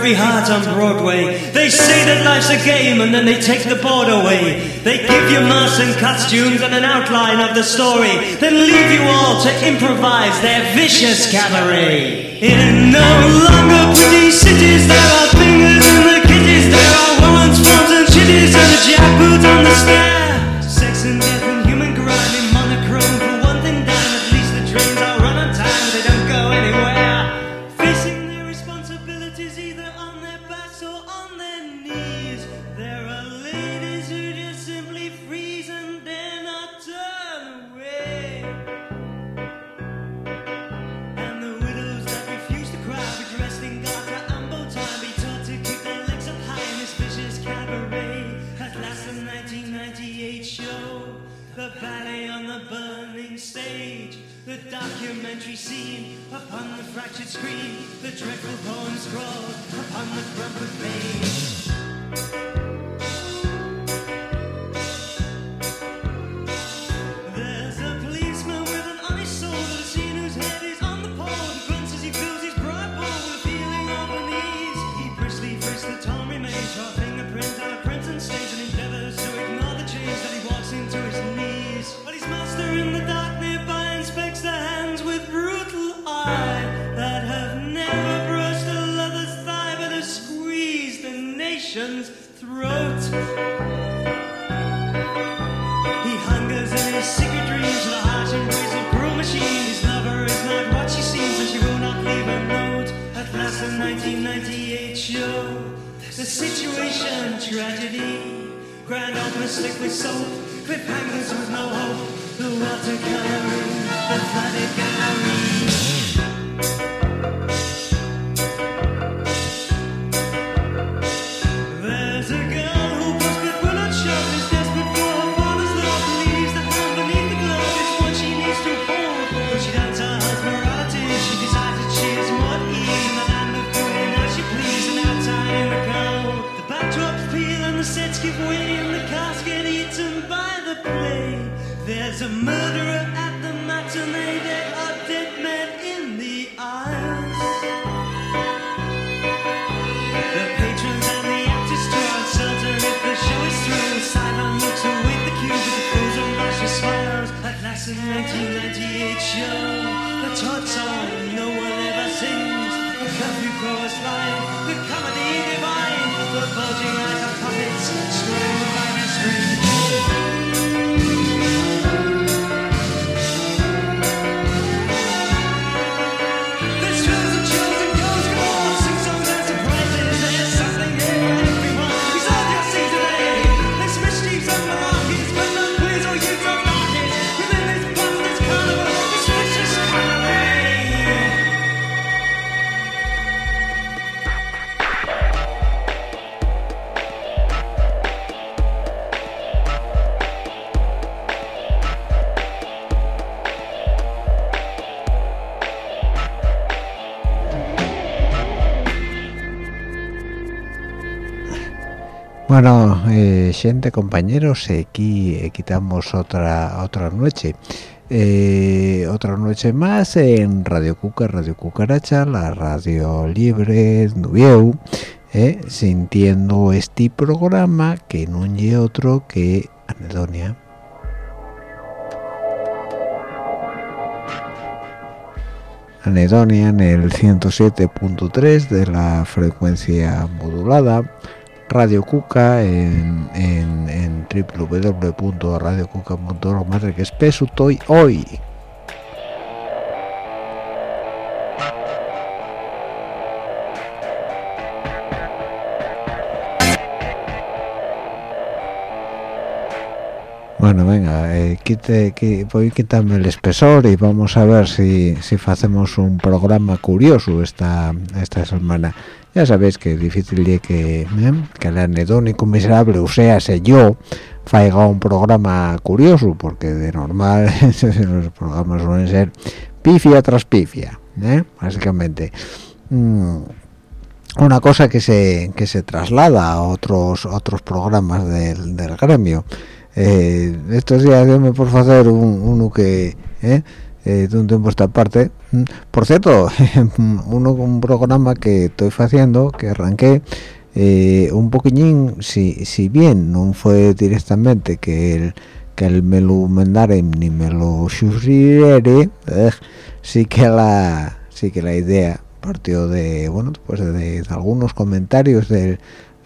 every heart on Broadway. They say that life's a game and then they take the board away. They give you masks and costumes and an outline of the story, then leave you all to improvise their vicious cabaret. It ain't no longer pretty cities, there are fingers in the kitties, there are women's forms and chitties and a jackboot on the stairs. Bueno, eh, gente, compañeros, aquí eh, quitamos otra otra noche. Eh, otra noche más en Radio Cuca, Radio Cucaracha, la radio libre Nubieu, sintiendo este programa que no hay otro que Anedonia. Anedonia en el 107.3 de la frecuencia modulada Radio Cuca en, en, en www.radiocuca.org, madre que espeso estoy hoy. Bueno, venga, eh, quite, quite, voy quitarme el espesor y vamos a ver si, si hacemos un programa curioso esta, esta semana ya sabéis que es difícil de que, ¿eh? que el anedónico miserable, o sea, sé yo, faiga un programa curioso, porque de normal los programas suelen ser pifia tras pifia, eh, básicamente. Mm, una cosa que se, que se traslada a otros, otros programas del, del gremio. Eh, estos días yo me por hacer un, uno que... Eh, de un tiempo esta parte. Por cierto uno un programa que estoy haciendo que arranqué un poquillín si, si bien no fue directamente que el que él me lo mandare ni me lo sugiriere sí que la sí que la idea partió de bueno pues de, algunos comentarios del,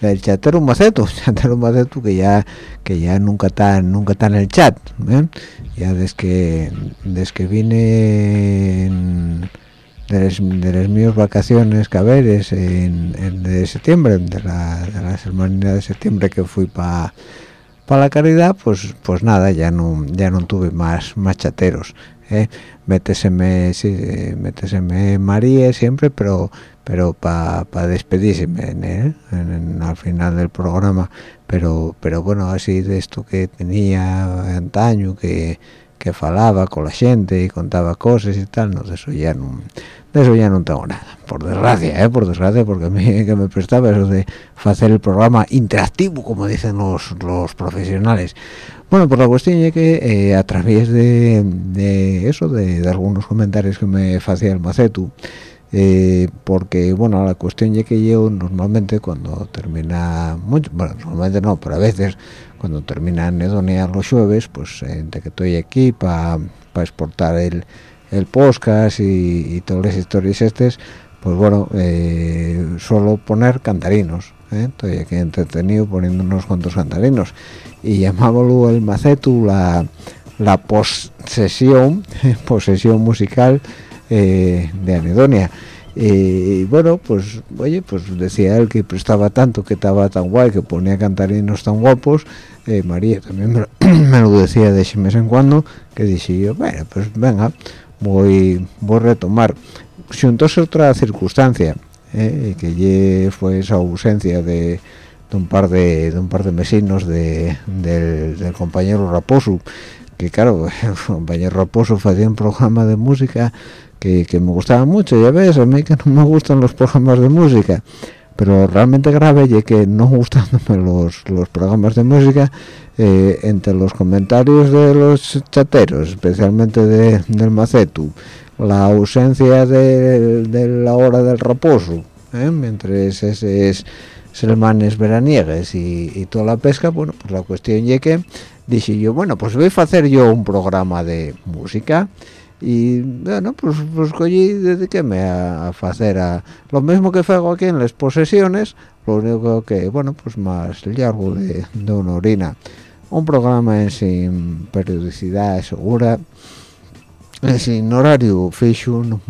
del chatero maceto chatero maceto que ya que ya nunca está nunca está en el chat ¿eh? ya desde que desde que vine de las, de mías vacaciones caberes en, en, de septiembre de la, de la semana de septiembre que fui para para la caridad pues pues nada ya no ya no tuve más más chateros ¿eh? méteseme sí, méteseme María siempre pero pero para pa despedirse ¿eh? al final del programa pero pero bueno así de esto que tenía antaño que que falaba con la gente y contaba cosas y tal no de eso ya no de eso ya no tengo nada por desgracia ¿eh? por desgracia porque a mí que me prestaba eso de hacer el programa interactivo como dicen los, los profesionales bueno pues la cuestión es que eh, a través de, de eso de, algunos comentarios que me hacía el macetu eh, porque bueno la cuestión es que yo normalmente cuando termina mucho bueno normalmente no pero a veces cuando termina Nedonia los jueves pues entre que estoy aquí para exportar el el podcast y, todas las historias estas pues bueno eh, suelo poner cantarinos ¿eh? estoy aquí entretenido poniendo unos cuantos cantarinos y llamábalo el macetu la, la posesión posesión musical eh, de anedonia. Y bueno pues oye pues decía él que prestaba tanto que estaba tan guay que ponía cantarinos tan guapos María también me, lo decía de vez en cuando que dije yo bueno pues venga voy, voy a retomar juntóse otra circunstancia eh, que fue esa ausencia de, un par de, un par de vecinos de, del, compañero Raposo que claro compañero Raposo hacía un programa de música que, que, me gustaba mucho ya ves a mí que no me gustan los programas de música pero realmente grave y que no gustándome los, los programas de música eh, entre los comentarios de los chateros especialmente de, del macetu la ausencia de, la hora del reposo ¿eh? mientras esos selmanes veraniegues y, y, toda la pesca bueno pues la cuestión es que dije yo bueno pues voy a hacer yo un programa de música y bueno pues pues cogí dediquéme a, a hacer a lo mismo que hago aquí en las posesiones lo único que bueno pues más largo de, de una orina un programa sin periodicidad segura sin horario fijo no,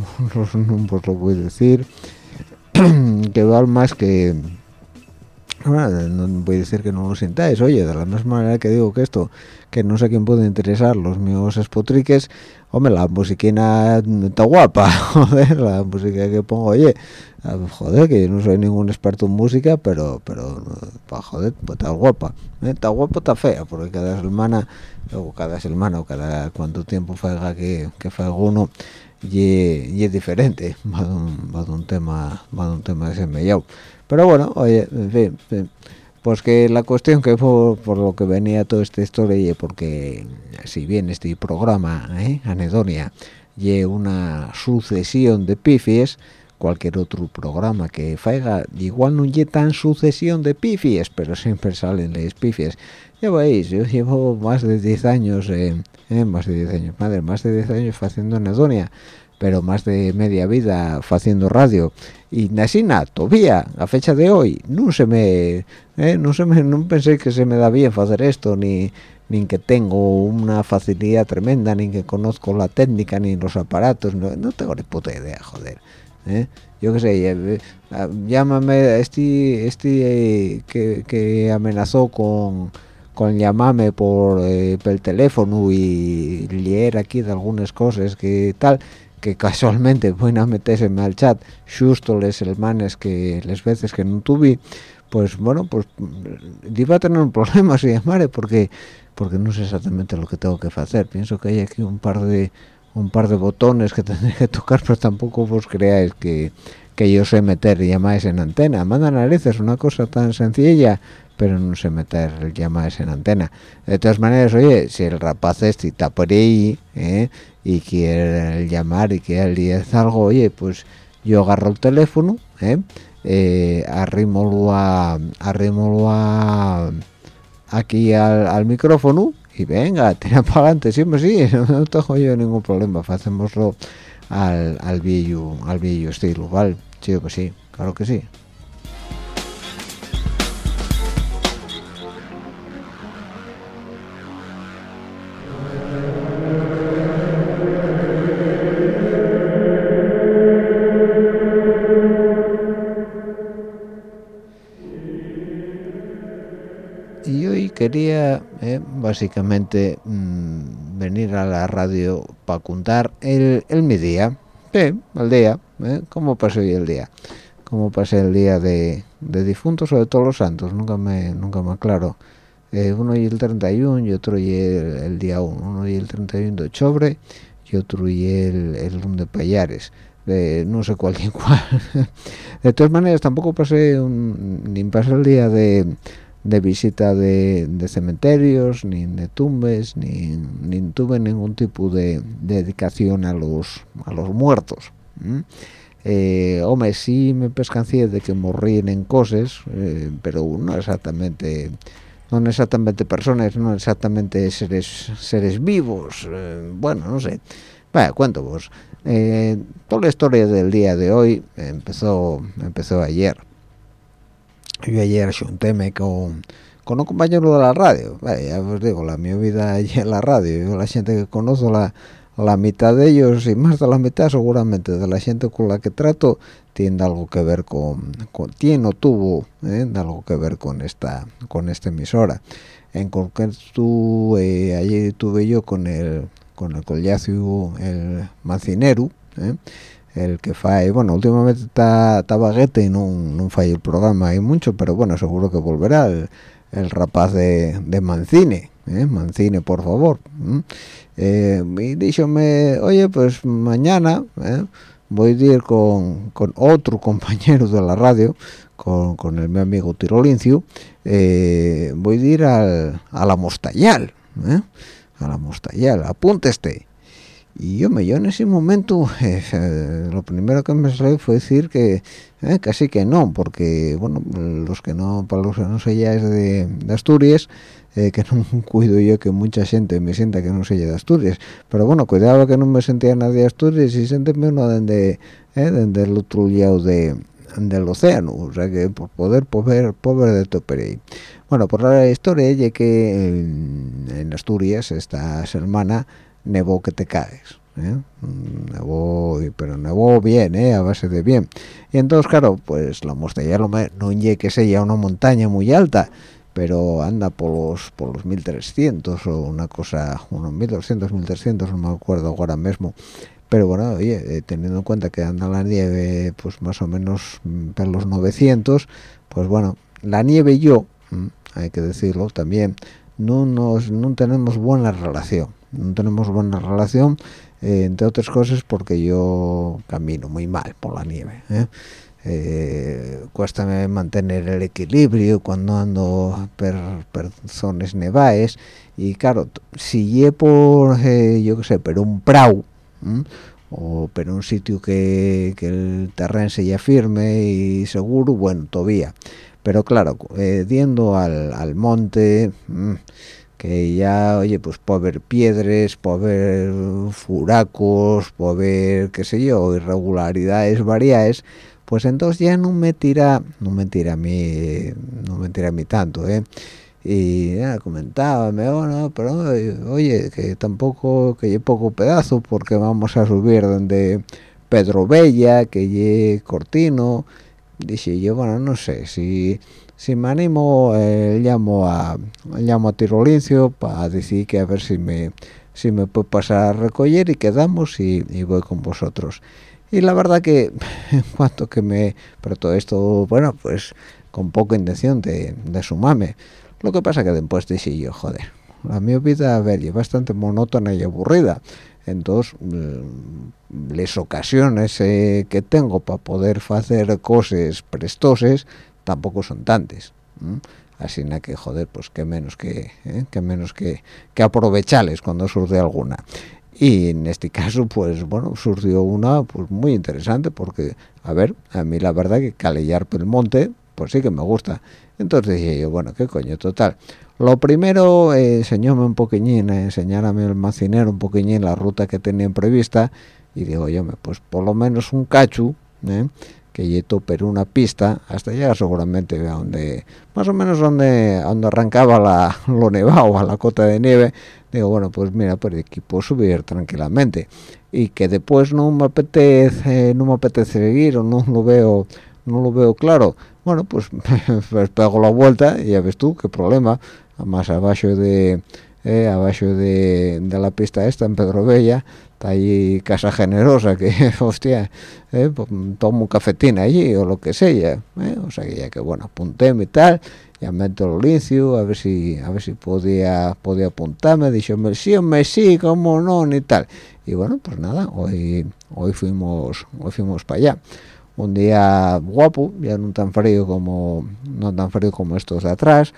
no, pues lo voy a decir que vale más que no voy a decir que no lo sintáis, oye, de la misma manera que digo que esto, que no sé quién puede interesar los míos espotriques, hombre, la musiquina está guapa, joder, la música que pongo, oye, ah, joder, que yo no soy ningún experto en música, pero, pero, joder, pues está guapa, ¿eh? está guapa, está fea, porque cada semana, o cada semana, o cada cuánto tiempo faiga que, que uno, y, es diferente, va de un, va un tema, va de un tema ese mellao pero bueno oye en fin, pues que la cuestión que fue por lo que venía toda esta historia y porque si bien este programa ¿eh? anedonia y una sucesión de pifies cualquier otro programa que faiga igual no lleva tan sucesión de pifies pero siempre salen las pifies. Ya veis yo llevo más de 10 años eh, más de 10 años madre más de 10 años haciendo anedonia pero más de media vida haciendo radio y nada todavía a fecha de hoy no se me eh, no se me no pensé que se me da bien hacer esto ni ni que tengo una facilidad tremenda ni que conozco la técnica ni los aparatos no, no tengo ni puta idea joder ¿eh? yo qué sé eh, llámame este este que, que amenazó con con llamarme por, por el teléfono y leer aquí de algunas cosas que tal que casualmente voy a meterse al chat justo les hermanes que les veces que no tuve pues bueno pues iba a tener un problema si llamare porque porque no sé exactamente lo que tengo que hacer. Pienso que hay aquí un par de un par de botones que tendré que tocar pero tampoco vos creáis que que yo sé meter llamadas en antena. Manda narices una cosa tan sencilla pero no sé meter llamadas en antena de todas maneras oye si el rapaz este está por ahí ¿eh? y quiere llamar y quiere decir algo oye pues yo agarro el teléfono ¿eh? eh arrímolo a arrímolo a aquí al, micrófono y venga tira para adelante siempre sí no tengo yo ningún problema hacemoslo al, al viejo al viejo estilo vale sí que sí claro que sí básicamente mm, venir a la radio para contar el, el mi día. Sí, el día ¿eh? cómo pasé hoy el día. Cómo pasé el día de, de difuntos o de todos los santos nunca me nunca me aclaro. Eh, uno y el 31 y otro y el, día 1 uno y el 31 de octubre y otro y el, el 1 de payares. No sé cuál y cuál. De todas maneras tampoco pasé un, ni pasé el día de, de visita de, cementerios ni de tumbes ni, ni tuve ningún tipo de, dedicación a los a los muertos eh, hombre sí me pescancé de que morían en cosas eh, pero no exactamente no exactamente personas no exactamente seres seres vivos eh, bueno no sé. Vaya cuento vos. Toda la historia del día de hoy empezó empezó ayer yo ayer juntéme con con un compañero de la radio ya os digo la mi vida en la radio yo la gente que conozco la la mitad de ellos y más de la mitad seguramente de la gente con la que trato tiene algo que ver con, tiene o tuvo ¿eh? algo que ver con esta con esta emisora en concreto eh, ayer tuve yo con el con el collacio el mancinero ¿eh? El que fue bueno últimamente está está y no, no falla el programa hay mucho pero bueno seguro que volverá el, rapaz de, de Mancine ¿eh? Mancine por favor eh, y díjome oye pues mañana ¿eh? voy a ir con, con, otro compañero de la radio con, con el mi amigo Tirolincio eh, voy a ir al, a la Mostallal a la Mostallal apúnteste y yo me yo en ese momento lo primero que me salió fue decir que casi que no porque bueno los que no para los que no sé ya es de, de Asturias eh, que no cuido yo que mucha gente me sienta que no se de Asturias. Pero bueno cuidado que no me sentía nadie de Asturias y siénteme uno desde eh, el otro lado de, del océano o sea que por poder poder poder de tope bueno por la historia es que en, Asturias esta semana nevó que te caes ¿eh? nevó pero nevó bien ¿eh? a base de bien y entonces claro pues la mostella no, no que sea una montaña muy alta pero anda por los por los 1300 o una cosa unos 1200 1300 no me acuerdo ahora mismo pero bueno oye eh, teniendo en cuenta que anda la nieve pues más o menos mm, por los 900 pues bueno la nieve y yo mm, hay que decirlo también no nos no tenemos buena relación no tenemos buena relación eh, entre otras cosas porque yo camino muy mal por la nieve ¿eh? eh, cuesta mantener el equilibrio cuando ando per, per zonas nevaes y claro si lle por eh, yo qué sé pero un prau o pero un sitio que, que el terreno se ya firme y seguro bueno todavía. Pero claro eh, diendo al, al monte que ya oye pues puede haber piedras puede haber furacos puede haber qué sé yo irregularidades variadas pues entonces ya no me tira no me tira a mí no me tira a mí tanto ¿eh? y ya comentaba me oh, no, pero oye que tampoco que hay poco pedazo porque vamos a subir donde Pedro Bella que lle Cortino dice yo bueno no sé si si me animo eh, llamo a llamo a Tirolincio para decir que a ver si me si me puede pasar a recoger y quedamos y voy con vosotros. Y la verdad que en cuanto que me pero todo esto bueno pues con poca intención de, de sumarme. Lo que pasa que después dije yo joder la mi vida a ver es bastante monótona y aburrida. Entonces mm, las ocasiones eh, que tengo para poder hacer cosas prestoses tampoco son tantas así na que joder pues que menos que eh, que menos que que aprovecharles cuando surge alguna. Y en este caso pues bueno surgió una pues muy interesante porque a ver a mí la verdad que calellar el monte pues sí que me gusta. Entonces dije yo bueno qué coño total. Lo primero eh, enseñóme un poquillín eh, enseñárame el macinero un poquillín la ruta que tenían prevista y digo yo pues por lo menos un cachu ¿eh? Que yeto pero una pista hasta llegar seguramente a donde más o menos donde donde arrancaba la, lo nevado a la cota de nieve. Digo bueno pues mira pues aquí puedo subir tranquilamente. Y que después no me apetece no me apetece seguir o no lo veo no lo veo claro bueno pues, pues pego la vuelta y ya ves tú qué problema. Más abajo de eh, abajo de, de, la pista esta en Pedro Bella allí Casa Generosa que hostia eh, pues, tomo un cafetín allí o lo que sea eh, o sea que ya que bueno apunté y tal ya meto el lincio a ver si a ver si podía podía apuntarme me sí me sí cómo no ni tal y bueno pues nada hoy hoy fuimos hoy fuimos para allá. Un día guapo ya no tan frío como no tan frío como estos de atrás.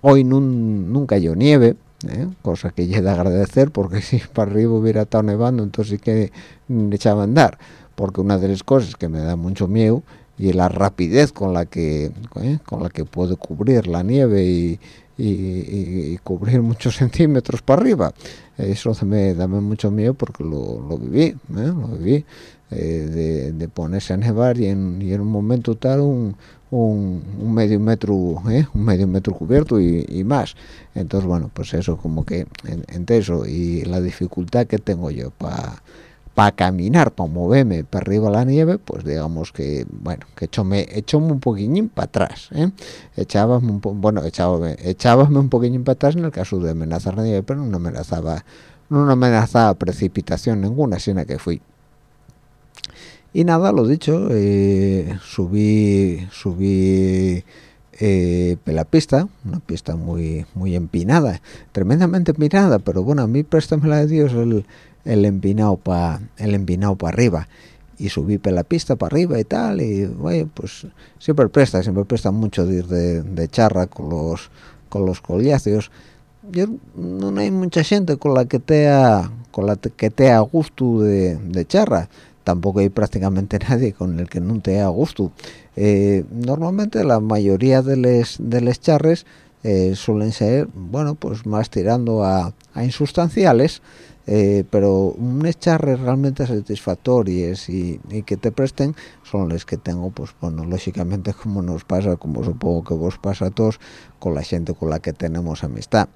Hoy nunca cayó nieve ¿eh? cosa que ya de agradecer porque si para arriba hubiera estado nevando entonces sí que echaba a andar porque una de las cosas que me da mucho miedo y la rapidez con la que ¿eh? con la que puedo cubrir la nieve y, y, cubrir muchos centímetros para arriba eso me da mucho miedo porque lo, lo viví ¿eh? lo viví de, de, ponerse a nevar y en, y en un momento tal un, un, medio metro ¿eh? un medio metro cubierto y, más entonces bueno pues eso como que entre eso y la dificultad que tengo yo para para caminar para moverme para arriba la nieve pues digamos que bueno que echóme un poquillín para atrás ¿eh? echábame un bueno echábame echábame un poquillín para atrás en el caso de amenazar la nieve pero no amenazaba no amenazaba precipitación ninguna sino que fui y nada lo dicho eh, subí subí eh, la pista una pista muy muy empinada tremendamente empinada pero bueno a mí préstame la de Dios el, el empinado para el empinado para arriba. Y subí la pista para arriba y tal y bueno pues siempre presta siempre presta mucho de de, charra con los con los collacios yo no hay mucha gente con la que te con la que te gusto de, de charra tampoco hay prácticamente nadie con el que no te a gusto. Eh, normalmente la mayoría de les, de les charres eh, suelen ser, bueno, pues más tirando a, insustanciales, eh, pero un charres realmente satisfactorios y, y, que te presten son los que tengo, pues bueno, lógicamente como nos pasa, como supongo que vos pasa a todos, con la gente con la que tenemos amistad.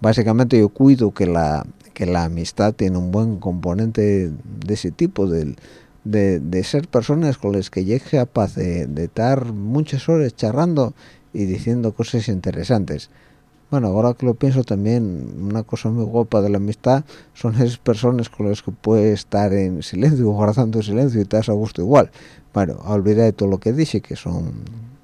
Básicamente yo cuido que la, que la amistad tiene un buen componente de ese tipo, de, de, ser personas con las que llegue capaz de, estar muchas horas charrando y diciendo cosas interesantes. Bueno, ahora que lo pienso también, una cosa muy guapa de la amistad son esas personas con las que puedes estar en silencio, guardando silencio y estás a gusto igual. Bueno, olvidé de todo lo que dije, que son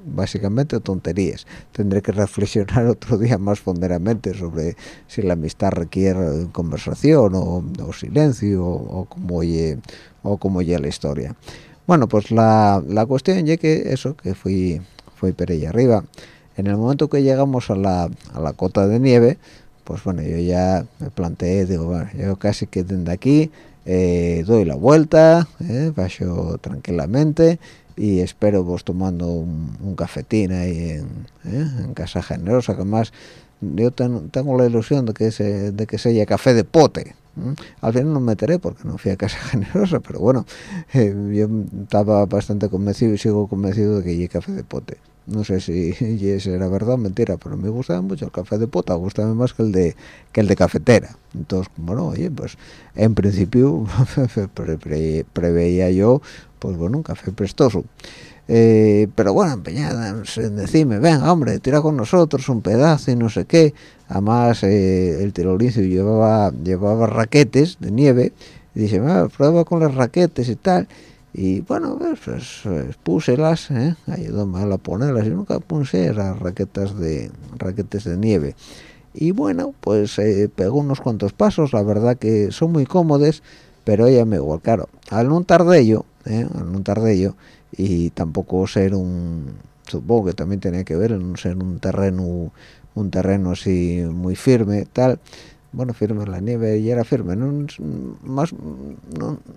básicamente tonterías. Tendré que reflexionar otro día más fonderamente sobre si la amistad requiere conversación o, silencio o, como oye o como ya la historia. Bueno, pues la, la cuestión ya que eso, que fui fui por allá arriba. En el momento que llegamos a la, a la cota de nieve, pues bueno, yo ya me planteé, digo, bueno, yo casi que desde aquí eh, doy la vuelta, eh, bajo tranquilamente y espero vos tomando un, cafetín ahí en, ¿eh? en, Casa Generosa, que más yo tengo la ilusión de que se, de que sea café de pote. Al final no me meteré porque no fui a Casa Generosa, pero bueno, eh, yo estaba bastante convencido y sigo convencido de que hay café de pote. No sé si era verdad o mentira, pero me gustaba mucho el café de pota, gustaba más que el de que el de cafetera. Entonces, bueno, oye, pues en principio preveía yo pues bueno, un café prestoso. Eh, pero bueno, empeñada en decirme, venga, hombre, tira con nosotros un pedazo y no sé qué. Además, eh, el tirolicio llevaba, llevaba raquetes de nieve. Y dice, prueba con las raquetes y tal. Y bueno, pues, pues, pues púselas, ¿eh? ayudóme a ponerlas. y nunca puse las raquetas de, raquetes de nieve. y bueno pues eh, pegó unos cuantos pasos la verdad que son muy cómodos pero ella me igual claro al no tardello ¿eh? al no tardello y tampoco ser un supongo que también tenía que ver en ser un terreno un terreno así muy firme tal bueno firme la nieve y era firme no más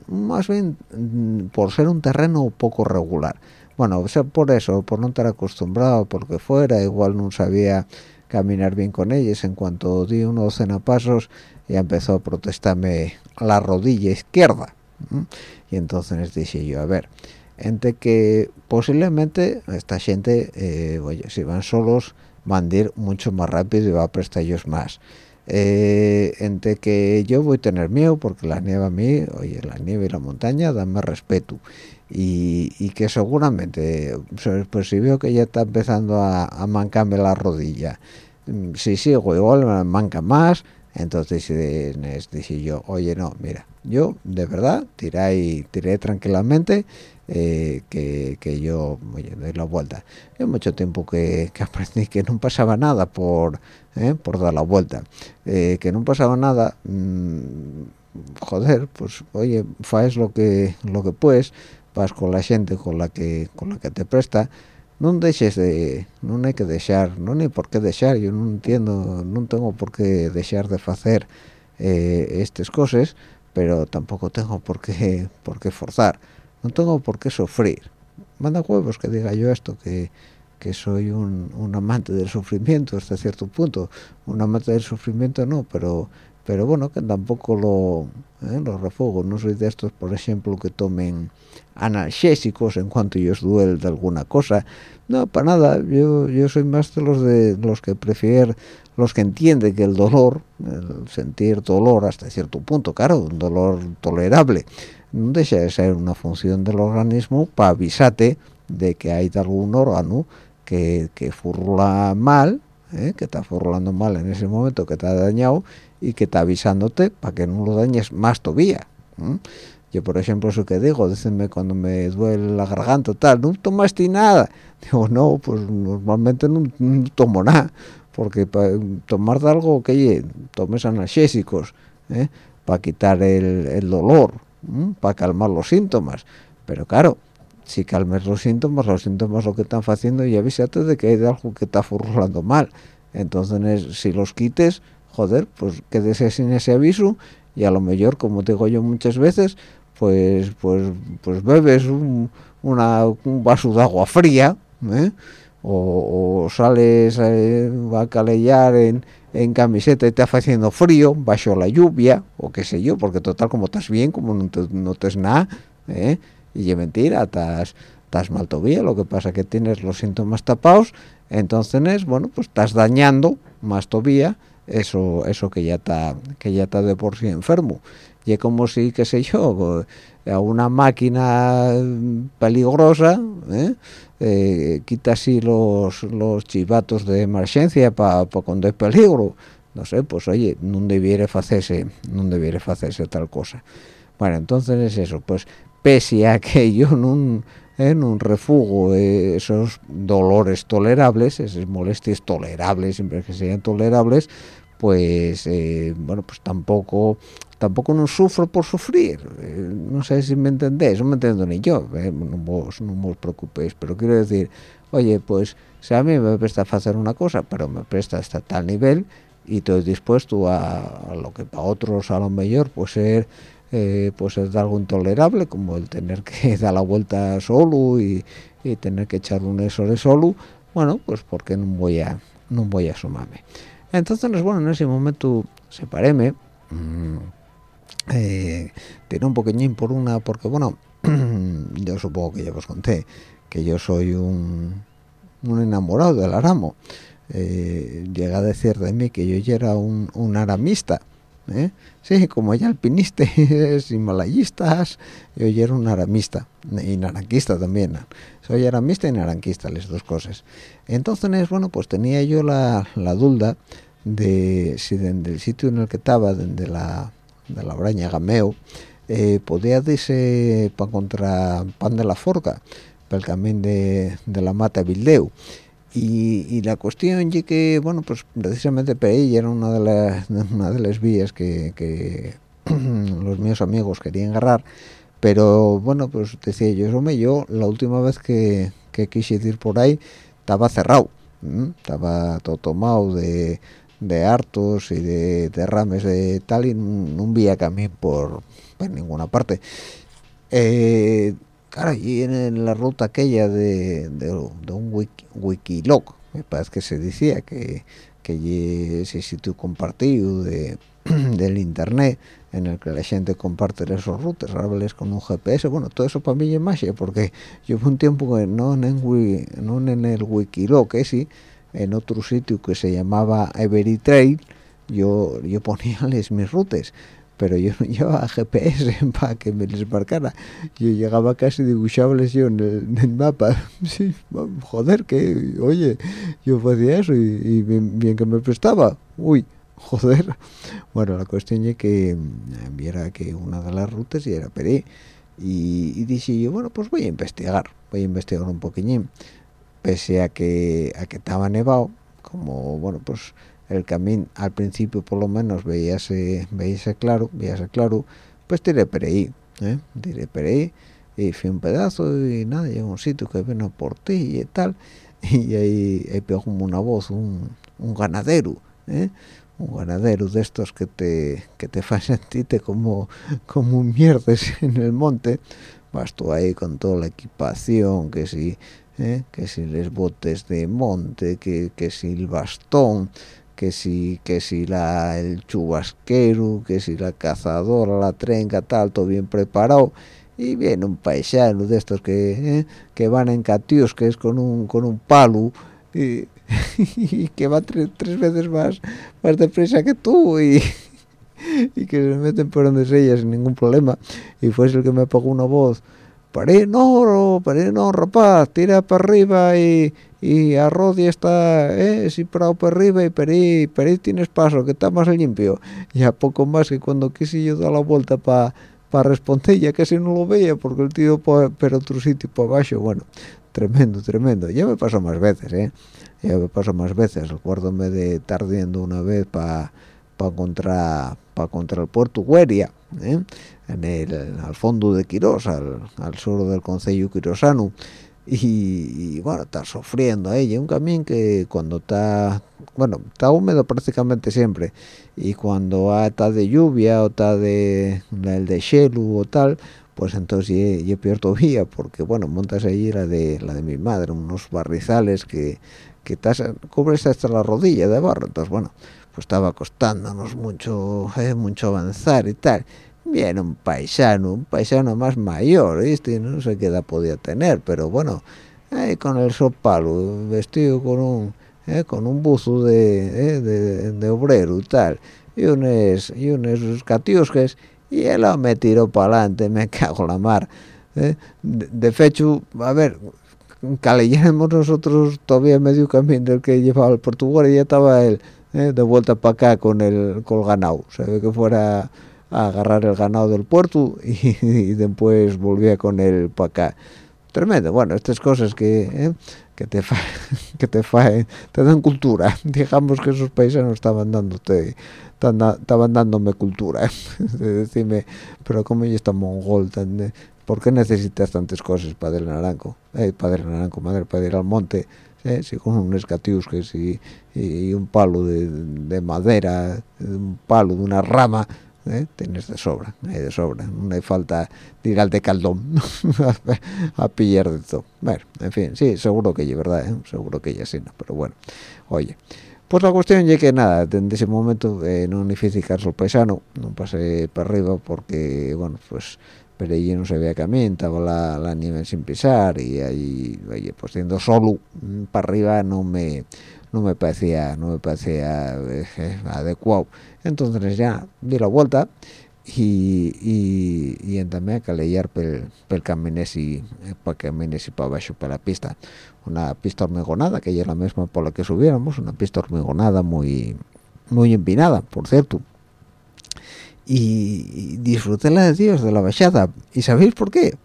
más bien mm, por ser un terreno poco regular. Bueno o por eso por no estar acostumbrado por que fuera igual no sabía caminar bien con ellos. En cuanto di unos docena pasos ya empezó a protestarme la rodilla izquierda y entonces dije yo a ver entre que posiblemente esta gente eh, oye si van solos van a ir mucho más rápido y va a prestar ellos más eh, entre que yo voy a tener miedo porque la nieve a mí oye la nieve y la montaña dame respeto. Y, que seguramente pues si veo que ya está empezando a, a mancarme la rodilla mm, si sigo igual me manca más entonces dije yo oye no mira yo de verdad tiré tiré tranquilamente eh, que, yo oye, doy la vuelta. Hay mucho tiempo que, aprendí que no pasaba nada por eh, por dar la vuelta. Eh, que no pasaba nada mm, joder pues oye faes lo que lo que puedes vas con la gente con la que con la que te presta. No dejes de no hay que dejar no hay por qué dejar yo no entiendo no tengo por qué dejar de hacer eh, estas cosas pero tampoco tengo por qué por qué forzar no tengo por qué sufrir. Manda huevos que diga yo esto que que soy un, un amante del sufrimiento hasta cierto punto. Un amante del sufrimiento no pero pero bueno que tampoco lo ¿eh? los refuego no soy de estos por ejemplo que tomen analgésicos en cuanto ellos duelen de alguna cosa. No para nada. Yo yo soy más de los de los que prefieren los que entienden que el dolor el sentir dolor hasta cierto punto claro un dolor tolerable no deja de ser una función del organismo para avisarte de que hay algún órgano que, que furla mal ¿eh? que está furlando mal en ese momento que está dañado y que está avisándote para que no lo dañes más todavía yo por ejemplo eso que digo dicenme cuando me duele la garganta tal no tomaste nada digo no pues normalmente no, tomo nada porque para tomar algo que tomes analgésicos ¿eh? para quitar el, dolor para calmar los síntomas. Pero claro si calmes los síntomas los síntomas lo que están haciendo y avísate de que hay algo que está furlando mal. Entonces si los quites joder, pues quédese sin ese aviso y a lo mejor, como digo yo muchas veces, pues pues pues bebes un, vaso de agua fría, ¿eh? o, sales eh, a calellar en, en camiseta y está haciendo frío, bajo la lluvia, o qué sé yo, porque total como estás bien, como no te, no te es nada, ¿eh? y es mentira, estás, estás mal todavía, lo que pasa que tienes los síntomas tapados, entonces, bueno, pues estás dañando más todavía eso eso que ya está que ya está de por sí enfermo y como si qué sé yo a una máquina peligrosa ¿eh? eh quita así los los chivatos de emergencia para cuando hay peligro no sé pues oye no debiera hacerse no tal cosa bueno entonces es eso pues pese a que yo no en un refugo esos dolores tolerables, esas molestias tolerables, siempre que sean tolerables, pues eh, bueno, pues tampoco tampoco no sufro por sufrir. Eh, no sé si me entendéis, no me entiendo ni yo, eh, no, vos, no os preocupéis, pero quiero decir, oye, pues si a mí me presta a hacer una cosa, pero me presta hasta tal nivel y estoy dispuesto a, lo que para otros a lo mejor puede ser eh, pues es algo intolerable como el tener que dar la vuelta solo y, tener que echar un eso de solo bueno pues porque no voy a no voy a sumarme entonces bueno en ese momento separéme mmm, eh, un pequeñín por una porque bueno yo supongo que ya os conté que yo soy un, un enamorado del aramo. Eh, llega a decir de mí que yo ya era un, un aramista ¿eh? sí como hay alpinistas himalayistas yo era un aramista y naranquista también. Soy aramista y naranquista las dos cosas. Entonces bueno pues tenía yo la, la duda de si desde el sitio en el que estaba desde la de la braña gameo eh, podía irse para contra pan de la forca para el camino de, de la mata Bildeu. Y, la cuestión y que bueno pues precisamente para ella era una de las una de las vías que, los míos amigos querían agarrar pero bueno pues decía yo yo la última vez que, que quise ir por ahí estaba cerrado estaba todo tomado de, hartos y de derrames de tal y no, veía camino por, por ninguna parte. Eh, claro y en, la ruta aquella de, de, un wiki, wikilog me parece que se decía que que ese sitio compartido de, del internet en el que la gente comparte esos rutas, hables con un GPS, bueno, todo eso para mí es magia, porque yo fue un tiempo que no en, no en el Wikilog, que sí, en otro sitio que se llamaba Everytrail, yo, yo ponía mis rutas, pero yo no llevaba GPS para que me les marcara. Yo llegaba casi dibujables yo en el, mapa. Sí, joder, que, oye, yo hacía eso y, bien, que me prestaba. Uy, joder. Bueno, la cuestión es que mm, viera que una de las rutas y era Peré. Y, y dije yo, bueno, pues voy a investigar, voy a investigar un poquillín. Pese a que, a que estaba nevado, como, bueno, pues el camino al principio por lo menos veíase veíase claro veíase claro pues tiré por ahí ¿eh? tiré por ahí y fui un pedazo y nada llegó a un sitio que vino por ti y tal y ahí, ahí pegó como una voz un, un ganadero ¿eh? un ganadero de estos que te que te sentirte como como un mierdes en el monte vas tú ahí con toda la equipación que si ¿eh? que si les botes de monte que, que si el bastón que si que si la el chubasquero que si la cazadora la trenca tal todo bien preparado y viene un paisano de estos que ¿eh? que van en catios que es con un con un palo y, que va tres, veces más más deprisa que tú y, y que se meten por donde sea sin ningún problema y fue el que me apagó una voz paré no paré no rapaz tira para arriba y y arroz y está eh, si para arriba y peri, peri tienes paso que está más limpio. Y a poco más que cuando quise yo dar la vuelta para para responder ya casi no lo veía porque el tío pero otro sitio para abajo bueno tremendo tremendo. Ya me pasó más veces eh ya me pasó más veces. Recuérdome de estar viendo una vez para para contra para contra el puerto Gueria ¿eh? En el al fondo de Quirós al, al sur del concello quirosano. Y, bueno está sufriendo ella un camino que cuando está bueno está húmedo prácticamente siempre. Y cuando está de lluvia o está de el de shelu o tal pues entonces yo, pierdo vía porque bueno montas allí la de la de mi madre unos barrizales que que cubres hasta la rodilla de barro. Entonces bueno pues estaba costándonos mucho eh, mucho avanzar y tal Viene un paisano, un paisano más mayor, ¿viste? No sé qué edad podía tener, pero bueno, ahí con el sopalo, vestido con un, eh, con un buzo de, eh, de, obrero y tal, y unos, y unos catiusques, y él me tiró para adelante, me cago la mar. ¿eh? De, hecho, a ver, calellamos nosotros todavía medio camino del que llevaba el Portugal y ya estaba él de vuelta para acá con el, con el ganado, sabe que fuera a agarrar el ganado del puerto y, después volvía con él para acá tremendo bueno estas cosas que ¿eh? que te que te dan cultura digamos que esos paisanos estaban dándote estaban dándome cultura de decirme pero como yo está mongol tan, ¿por qué necesitas tantas cosas padre naranjo eh, padre naranjo madre para ir al monte ¿eh? si con unos catiusques y, y, un palo de madera un palo de una rama ¿eh? tienes de sobra, hay de sobra, no hay falta de ir al de caldón a pillar de todo. Bueno, en fin, sí, seguro que es verdad, ¿eh? seguro que ella sí, no, pero bueno, oye. Pues la cuestión es que nada, en ese momento eh, no difícil caso el paisano, no pasé para arriba porque, bueno, pues pero allí no se veía camino, estaba la, la nieve sin pisar y ahí, oye, pues siendo solo mm, para arriba no me no me parecía no me parecía eh, adecuado entonces ya di la vuelta y, y, y entamé a calellar pel, pel caminesi, para caminesi para abajo para la pista. Una pista hormigonada que ya es la misma por la que subiéramos una pista hormigonada muy muy empinada por cierto. Y, disfruté la de Dios de la bajada y sabéis por qué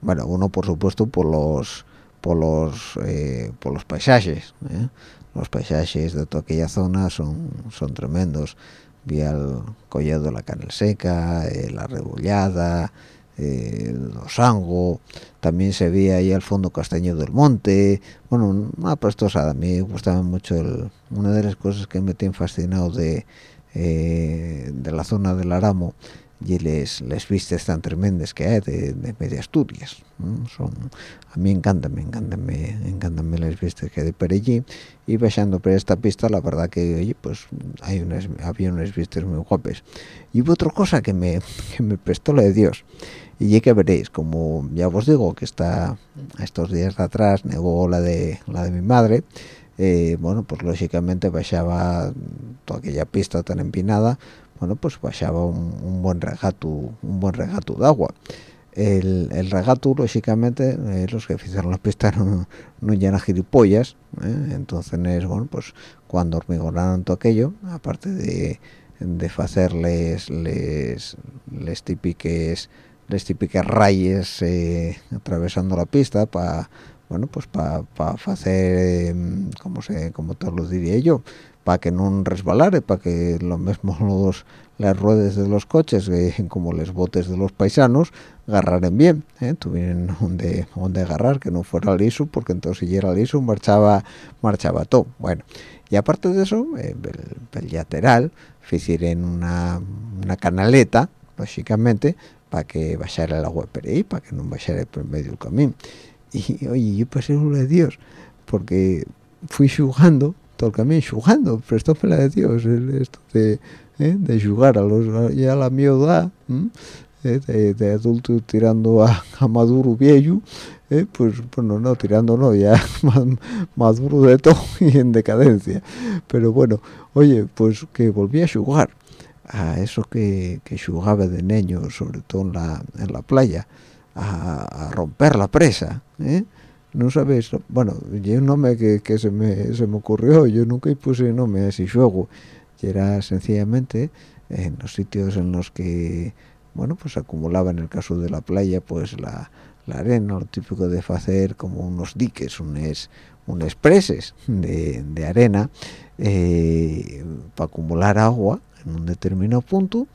bueno uno por supuesto por los por los eh, por los paisajes ¿eh? los paisajes de toda aquella zona son son tremendos vi el collado de la canel seca eh, la rebullada los sango también se veía ahí al fondo castaño del monte. Bueno una prestosada a mí me gustaba mucho el, una de las cosas que me tiene fascinado de de la zona del Aramo y les, les vistes tan tremendas que hay de, de media Asturias son a mí encantan me encantan me encantan las vistas que hay de por allí. Y bajando por esta pista la verdad que oye pues hay unas había unas vistas muy guapas y hubo otra cosa que me que me prestó la de Dios. Y ya que veréis como ya os digo que está estos días de atrás negó la de la de mi madre eh, bueno pues lógicamente bajaba toda aquella pista tan empinada bueno pues bajaba un, buen regato un buen regato de agua el, el regato lógicamente eh, los que hicieron la pista no, no llenan gilipollas ¿eh? entonces bueno pues cuando hormigonaron todo aquello aparte de de hacerles les, les típiques les típicas rayes eh, atravesando la pista para bueno pues para hacer em, como se como todos lo diría yo para que no resbalare, para que lo mismo los, las ruedas de los coches, eh, como los botes de los paisanos, agarraren bien, eh, donde, donde agarrar, que no fuera liso, porque entonces si era liso marchaba, marchaba todo. Bueno, y aparte de eso, eh, el, lateral, hicieron una, una canaleta, básicamente, para que bajara el agua por ahí, para que no bajara por medio del camino. Y oye, yo pasé uno de Dios, porque fui jugando todo el camino jugando, la de Dios, esto de, ¿eh? de jugar a los ya a la mi edad, ¿eh? de, adulto tirando a, maduro viejo, ¿eh? pues bueno, no, tirando no, ya maduro de todo y en decadencia. Pero bueno, oye, pues que volví a jugar a eso que, que jugaba de niño, sobre todo en la, en la playa, a, a romper la presa, ¿eh? No sabes bueno yo un nombre que, que se me se me ocurrió yo nunca puse nombre a ese juego y era sencillamente en los sitios en los que bueno pues acumulaba en el caso de la playa pues la, la arena lo típico de hacer como unos diques unos unos preses de, de arena eh, para acumular agua en un determinado punto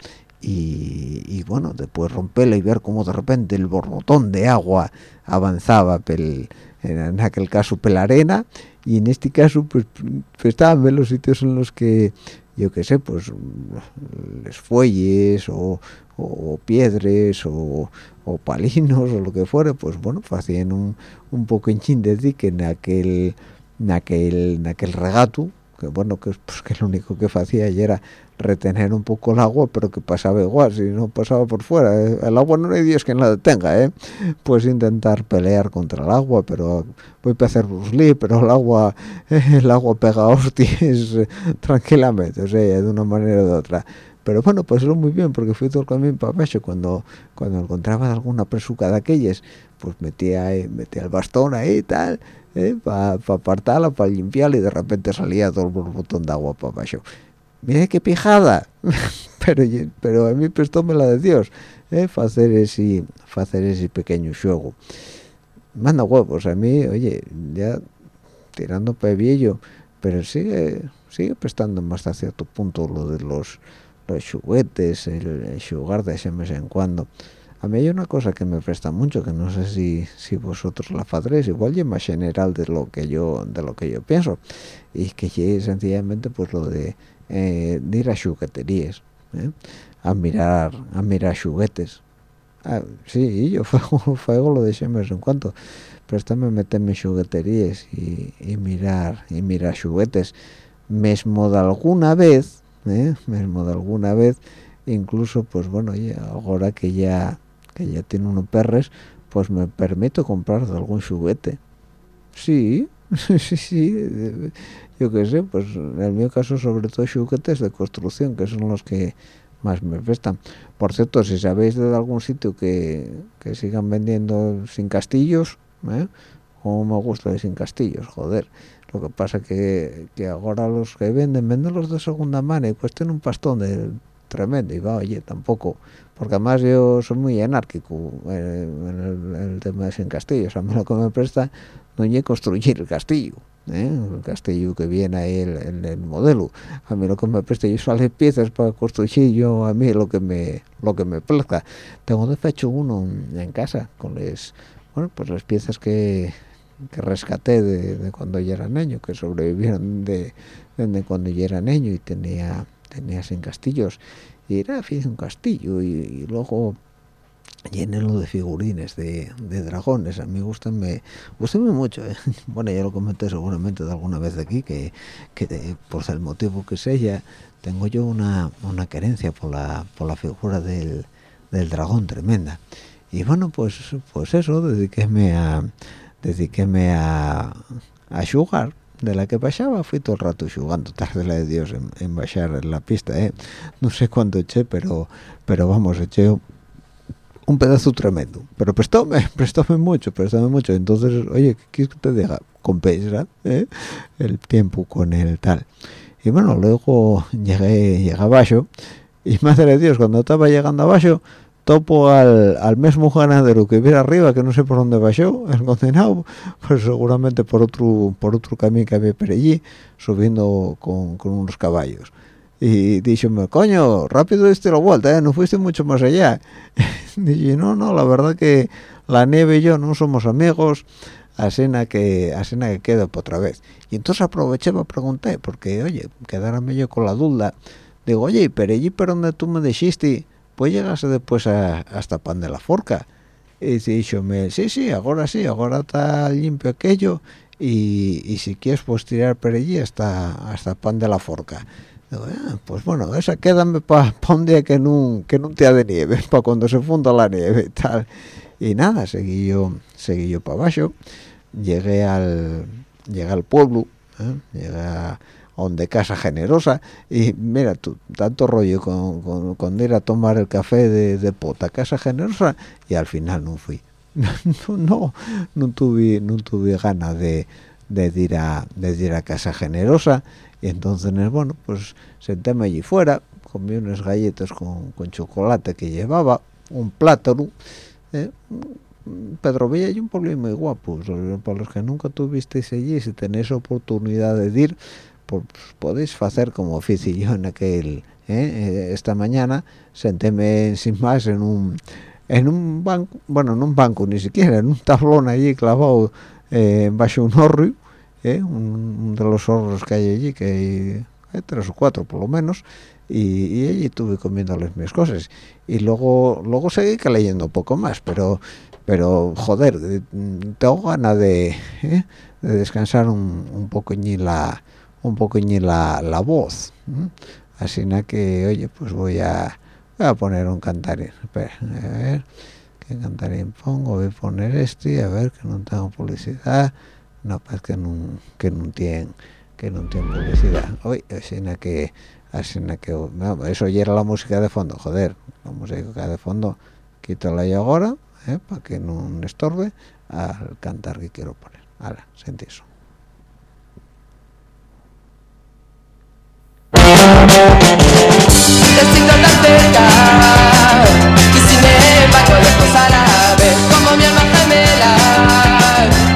y, bueno después romperla y ver cómo de repente el borbotón de agua avanzaba en aquel caso pelarena y en este caso pues, pues estaban los sitios en los que yo qué sé pues les fuelles o, o piedres o, o, palinos o lo que fuera pues bueno hacían un, un poco de dique en aquel en aquel en aquel regato que bueno que pues que lo único que hacía era retener un poco el agua pero que pasaba igual si no pasaba por fuera ¿eh? el agua no hay Dios que la detenga ¿eh? pues intentar pelear contra el agua pero voy a hacer Bruce pero el agua el agua pega hostias tranquilamente o sea de una manera u de otra pero bueno pues lo muy bien porque fui todo el camino para pecho cuando cuando encontraba alguna presuca de aquellas pues metía metía el bastón ahí y tal ¿eh? para apartarla para limpiarla y de repente salía todo el botón de agua para abajo mire qué pijada pero pero a mí prestóme la de Dios eh hacer ese hacer ese pequeño juego. Manda huevos a mí oye ya tirando para viejo pero sigue sigue prestando hasta cierto punto lo de los los juguetes el, jugar de ese mes en cuando a mí hay una cosa que me presta mucho que no sé si, si vosotros la padréis igual y más general de lo que yo de lo que yo pienso y que es sencillamente pues lo de eh, ir a jugueterías ¿eh? a mirar juguetes ah, sí yo fuego lo de siempre en cuanto pero meterme jugueterías y, y, mirar y mirar juguetes mismo de alguna vez ¿eh? mismo de alguna vez incluso pues bueno ahora que ya que ya tiene unos perres pues me permito comprar algún juguete sí sí sí yo qué sé, pues en el mío caso sobre todo juguetes de construcción, que son los que más me prestan. Por cierto, si sabéis de algún sitio que, que sigan vendiendo sin castillos, ¿eh? como me gusta de sin castillos, joder. Lo que pasa que, que ahora los que venden, venden los de segunda mano y cuestan un pastón de tremendo. Y va oye tampoco porque además yo soy muy anárquico eh, en el, tema de sin castillo. A mí lo que me presta no es construir el castillo ¿eh? el castillo que viene ahí en el, modelo. A mí lo que me presta yo sale piezas para construir yo a mí lo que me lo que me plazca. Tengo de hecho uno en casa con les bueno pues las piezas que que rescaté de, cuando yo era niño que sobrevivieron de, de cuando yo era niño y tenía tenía sin castillos. Y era un castillo y, luego llenarlo de figurines de, dragones. A mí gustan me mucho ¿eh? bueno ya lo comenté seguramente de alguna vez aquí que, que por el motivo que sea tengo yo una, una querencia por la por la figura del, del dragón tremenda. Y bueno pues pues eso dediquéme a dediquéme a a jugar de la que pasaba fui todo el rato jugando tarde la de Dios en, en bajar la pista ¿eh? no sé cuándo eché pero pero vamos eché un pedazo tremendo pero prestóme prestóme mucho prestóme mucho entonces oye ¿qué quieres que te diga compensa ¿eh? el tiempo con el tal y bueno luego llegué llegué abajo y madre de Dios cuando estaba llegando abajo topo al, al mismo ganadero que viera arriba que no sé por dónde bajó el condenado pues seguramente por otro por otro camino que había por allí subiendo con, con unos caballos. Y díjome coño rápido este la vuelta ¿eh? no fuiste mucho más allá. Dije no no la verdad que la nieve y yo no somos amigos asena que asena que quedo por otra vez. Y entonces aproveché para preguntar porque oye quedarme yo con la duda digo oye pero allí por donde tú me dijiste pues llegase después hasta pan de la forca. Y me sí sí ahora sí ahora está limpio aquello y, si quieres pues tirar por allí hasta hasta pan de la forca ah, pues bueno esa quédame para un día que no que te ha de nieve para cuando se funda la nieve y tal y nada seguí yo seguí yo para abajo llegué al llegué al pueblo ¿eh? llegué a de casa generosa y mira tú tanto rollo con, con, ir a tomar el café de, de, pota casa generosa y al final no fui no no, tuve no tuve ganas de, de ir a de ir a casa generosa y entonces bueno pues sentéme allí fuera comí unas galletas con, con chocolate que llevaba un plátano ¿eh? Pedro Villa y un pueblo muy guapo para los que nunca tuvisteis allí si tenéis oportunidad de ir pues, podéis hacer como oficio yo en aquel ¿eh? Eh, esta mañana sentéme sin más en un en un banco bueno en un banco ni siquiera en un tablón allí clavado eh, bajo un horro ¿eh? un, de los horros que hay allí que hay tres o cuatro por lo menos y, y allí estuve comiéndoles mis cosas y luego luego seguí que leyendo poco más pero pero joder tengo ganas de, de descansar un, un poco la un poquillo la, la voz así que oye pues voy a, a poner un cantarín. Espera a ver qué cantarín pongo voy a poner este a ver que no tengo publicidad. No pues que no que no tiene que no tiene publicidad. Hoy así que así que eso ya era la música de fondo joder la música de fondo quítala ya ahora ¿eh? para que no estorbe al cantar que quiero poner. Ahora sentí eso Estoy tan cerca y sin embargo lejos a la vez como mi alma gemela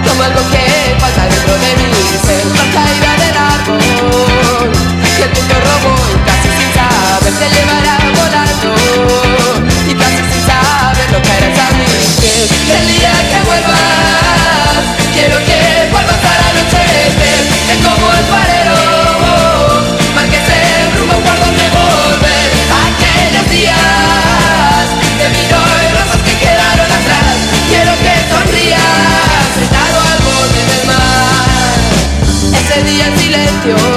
como algo que falta dentro de mí la caída del árbol que el viento robó y casi sin saber se llevará volando y casi sin saber lo caerás a mis pies el día que vuelvas quiero que en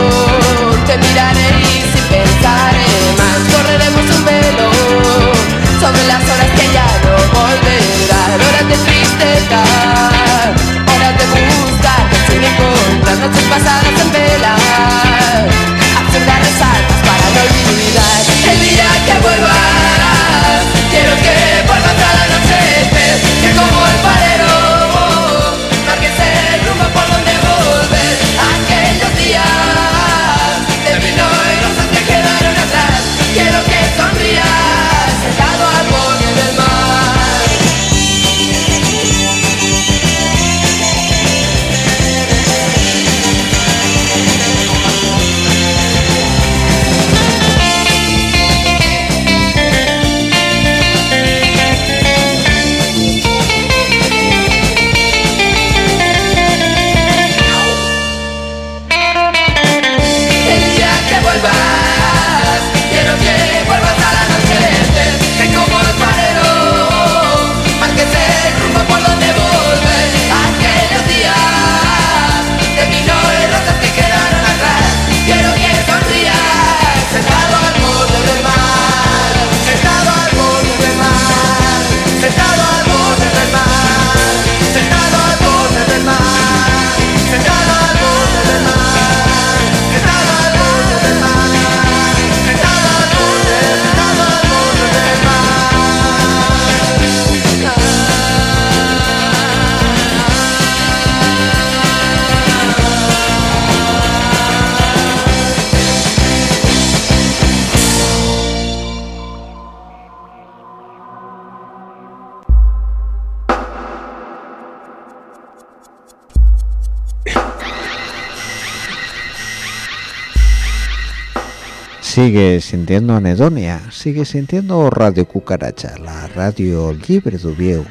sigue sintiendo anedonia, sigue sintiendo Radio Cucaracha, la radio libre de ¿eh?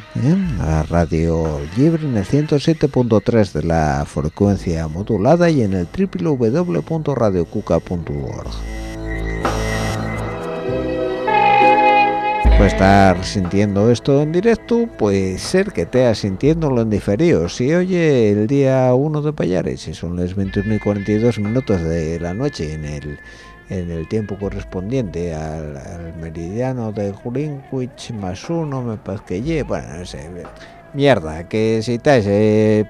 la radio libre en el 107.3 de la frecuencia modulada y en el www.radiocuca.org. Pues estar sintiendo esto en directo, puede ser que te sintiéndolo en diferido. Si oye el día 1 de Payares, y son las 21 y 42 minutos de la noche en el en el tiempo correspondiente al, meridiano de Greenwich más uno, me parece que ye, bueno, no mierda, que si estáis eh,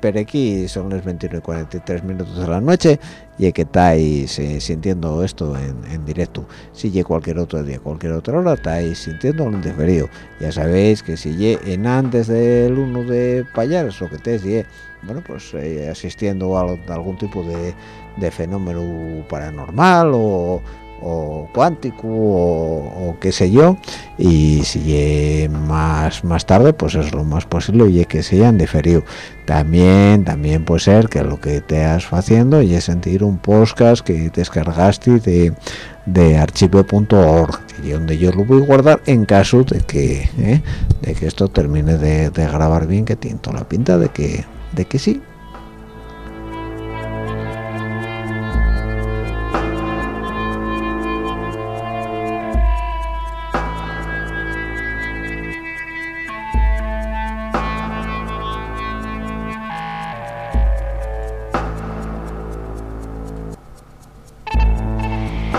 son las 21 y 43 minutos de la noche y que estáis eh, sintiendo esto en, directo. Si ye cualquier otro día, cualquier otra hora, estáis sintiendo en diferido. Ya sabéis que si ye en antes del 1 de Payares o que te ye, bueno, pues eh, asistiendo a, algún tipo de, de fenómeno paranormal o, cuántico o, qué sé yo y si más más tarde pues es lo más posible y que se hayan diferido también también puede ser que lo que te has haciendo y es sentir un podcast que descargaste de de archivo.org y donde yo lo voy a guardar en caso de que ¿eh? de que esto termine de, de grabar bien que tiene toda la pinta de que de que sí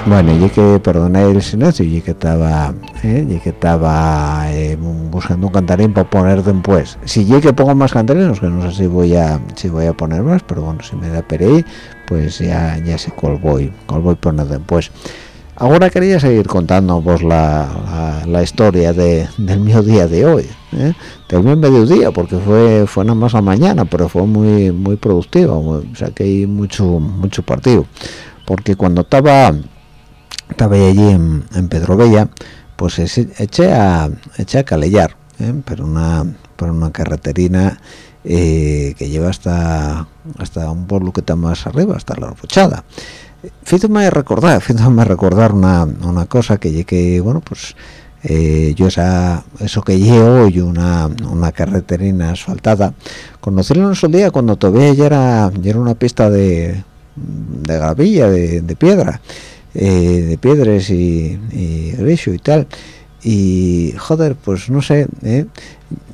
Bueno, y que perdoné el silencio, y que estaba, eh, y que estaba eh, buscando un cantarín para poner después. Si yo que pongo más cantarinos, que no sé si voy a, si voy a poner más, pero bueno, si me da perey, pues ya, ya sé cuál voy, cuál voy a poner después. Ahora quería seguir contando vos la, la, historia de, del mío día de hoy, ¿eh? del mediodía, porque fue fue nada más a mañana, pero fue muy muy productiva, que hay mucho mucho partido, porque cuando estaba estaba allí en, en Pedrovella pues eché a eché a calellar ¿eh? pero una por una carreterina eh, que lleva hasta hasta un pueblo que está más arriba hasta la Rochada fíjate recordar fíjate recordar una, una cosa que llegué bueno pues eh, yo esa, eso que llevo hoy una, una carreterina asfaltada conocerlo en su día cuando todavía ya era, ya era una pista de, de gravilla, de piedra eh, de piedras y, y y tal y joder pues no sé ¿eh?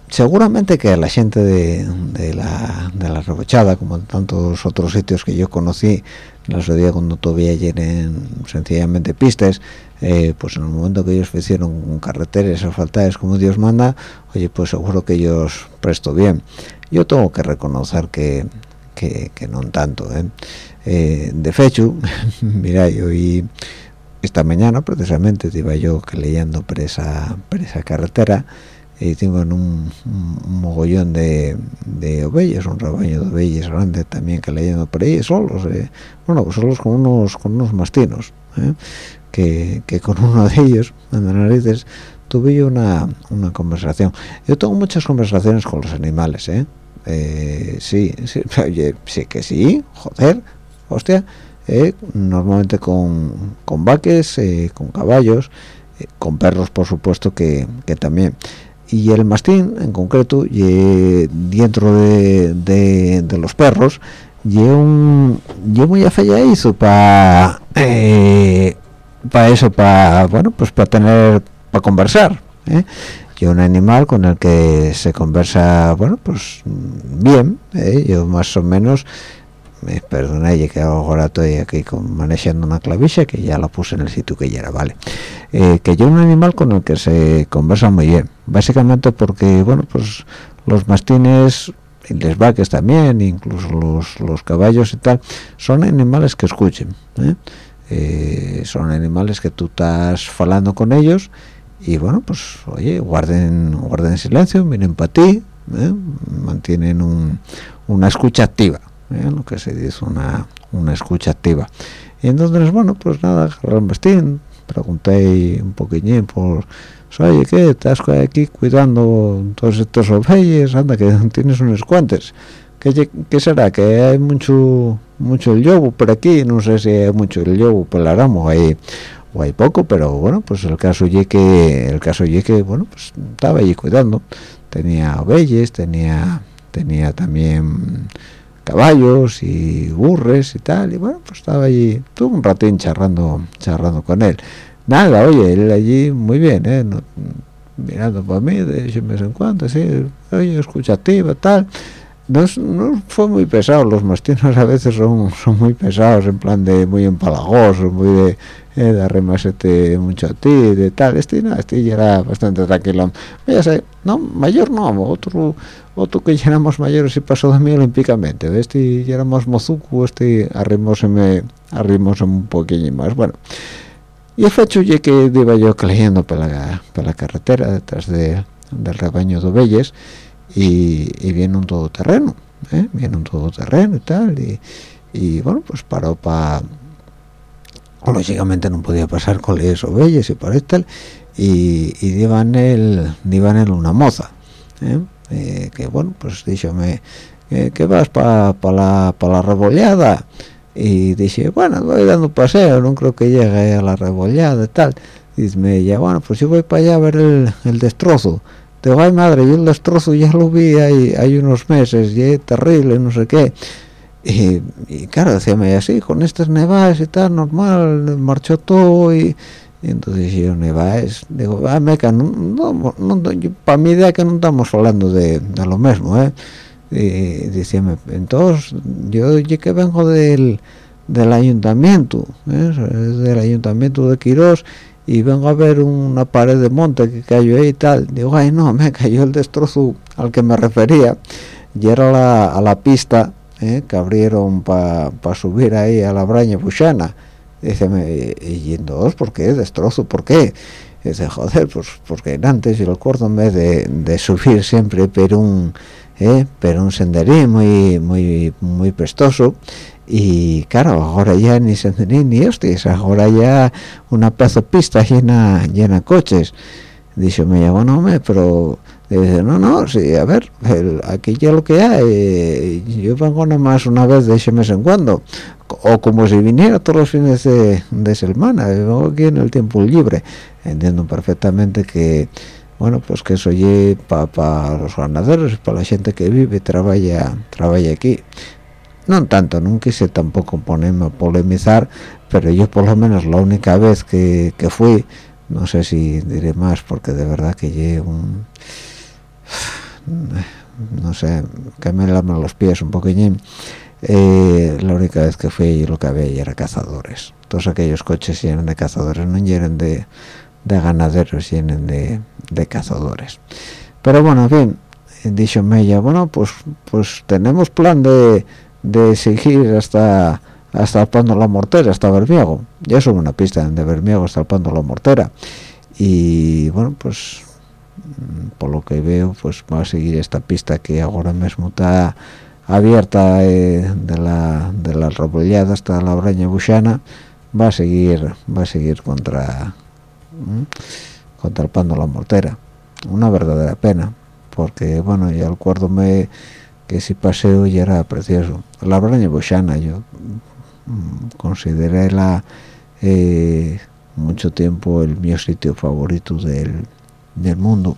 seguramente que la gente de, de, la, de la Rebochada como en tantos otros sitios que yo conocí en la día cuando todavía llenen sencillamente pistas eh, pues en el momento que ellos hicieron carreteras asfaltadas como Dios manda oye pues seguro que ellos presto bien yo tengo que reconocer que que, que tanto ¿eh? Eh, de fecho mira hoy esta mañana precisamente iba yo que leyendo por esa, carretera y tengo en un, mogollón de, de ovejas, un rebaño de ovejas grande también que leyendo por ahí solos, eh, bueno, pues solos con unos con unos mastinos, que, que, con uno de ellos, en narices, tuve yo una, una conversación. Yo tengo muchas conversaciones con los animales, ¿eh? Eh, sí, sí, sí que sí, joder, hostia, eh, normalmente con, con vaques, eh, con caballos, con perros por supuesto que, que, también. Y el mastín en concreto, y, dentro de, de, los perros, y un yo muy afeilladizo para para eso, para bueno, pues para tener, para conversar. ¿eh? Y un animal con el que se conversa bueno pues bien ¿eh? yo más o menos me perdona que ahora estoy aquí con, manejando una clavija que ya la puse en el sitio que ya era vale eh, que yo un animal con el que se conversa muy bien básicamente porque bueno pues los mastines y les vaques también incluso los, los caballos y tal son animales que escuchen ¿eh? son animales que tú estás falando con ellos y bueno pues oye guarden guarden silencio miren para ti ¿eh? mantienen un, una escucha activa ¿eh? lo que se dice una, una escucha activa y entonces bueno pues nada Bastín pregunté un poquillín por oye qué estás aquí cuidando todos estos ovejas anda que tienes unos cuantos ¿Qué, ¿Qué, será? ¿Que hay mucho mucho el por aquí? No sé si hay mucho el por el aramo ahí o hay poco pero bueno pues el caso y que el caso y que bueno pues estaba allí cuidando. Tenía ovejas tenía tenía también caballos y burres y tal y bueno pues estaba allí tuvo un ratín charrando charrando con él. Nada oye él allí muy bien ¿eh? mirando para mí de vez en cuando sí oye escuchativa tal no, no, fue muy pesado los mastines a veces son son muy pesados en plan de muy empalagosos muy de eh, arremasete mucho a ti de tal este no este ya era bastante tranquilo sé no mayor no otro otro que ya éramos mayores y pasó de mí olímpicamente este ya éramos mozuku este arrimóseme un poquillo más. Bueno y el hecho ya que iba yo creyendo por la, por la carretera detrás de, del rebaño de ovejas y, y, viene un todoterreno ¿eh? viene un todoterreno y tal y, y bueno pues paró para lógicamente no podía pasar con las ovejas y por tal y, y iban el iban él una moza ¿eh? Eh, que bueno pues díjome que vas para pa la, pa la rebollada y dije bueno voy dando paseo no creo que llegue a la rebollada y tal dice ella bueno pues yo voy para allá a ver el, el destrozo digo ay madre yo el destrozo ya lo vi hay, hay unos meses y es terrible no sé qué. Y, y claro decíame así con estas nevadas y tal normal marchó todo y, entonces yo nevadas digo ah meca no, no, no para mi idea que no estamos hablando de, de lo mismo eh y decíame entonces yo que vengo del del ayuntamiento ¿eh? del ayuntamiento de Quirós y vengo a ver una pared de monte que cayó ahí y tal digo ay no me cayó el destrozo al que me refería y era la, a la pista ¿eh? que abrieron para pa subir ahí a la braña buchana dice y entonces ¿por qué destrozo? ¿por qué? dice joder pues porque antes yo recuerdo en vez de, de subir siempre pero un ¿eh? pero un senderín muy muy muy prestoso y claro ahora ya ni senderín ni hostias ahora ya una pedazo pista llena llena coches. Dice me bueno hombre pero dice no no sí a ver aquí ya lo que hay yo vengo nomás una vez de ese mes en cuando o como si viniera todos los fines de, de semana vengo aquí en el tiempo libre. Entiendo perfectamente que bueno pues que eso oye para pa los ganaderos para la gente que vive trabaja trabaja aquí no tanto no quise tampoco ponerme a polemizar pero yo por lo menos la única vez que, que fui no sé si diré más porque de verdad que llegué un no sé que me laman los pies un poquillín eh, la única vez que fui y lo que había era cazadores. Todos aquellos coches llenos de cazadores no llenen de, de ganaderos llenen de, de cazadores. Pero bueno bien dicho ella bueno pues pues tenemos plan de, de seguir hasta hasta el Pando la Mortera, hasta Bermiego. Ya es una pista de Bermiego hasta el Pando la Mortera. Y bueno, pues mm, por lo que veo, pues va a seguir esta pista que ahora mismo está abierta eh, de la de la rebollada hasta la braña buchana va a seguir va a seguir contra contra el Pando la Mortera. Una verdadera pena, porque bueno, ya acuérdome que si paseo ya era precioso. La braña buchana yo consideré la eh, mucho tiempo el mi sitio favorito del, del, mundo.